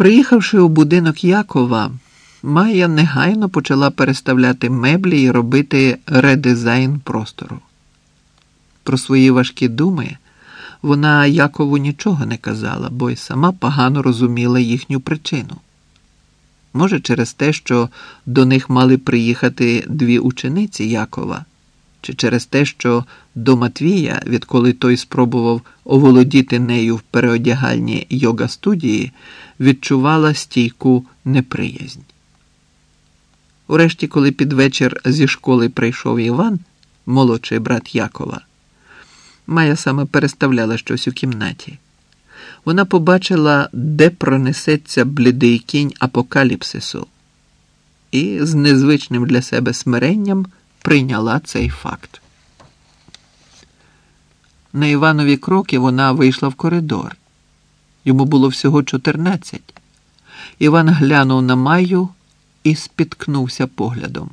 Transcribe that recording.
Приїхавши у будинок Якова, Майя негайно почала переставляти меблі і робити редизайн простору. Про свої важкі думи вона Якову нічого не казала, бо й сама погано розуміла їхню причину. Може, через те, що до них мали приїхати дві учениці Якова, чи через те, що до Матвія, відколи той спробував оволодіти нею в переодягальні йога студії, відчувала стійку неприязнь. Урешті, коли під вечір зі школи прийшов Іван, молодший брат Якова, Майя саме переставляла щось у кімнаті. Вона побачила, де пронесеться блідий кінь апокаліпсису, і з незвичним для себе смиренням прийняла цей факт. На Іванові кроки вона вийшла в коридор. Йому було всього чотирнадцять. Іван глянув на Майю і спіткнувся поглядом.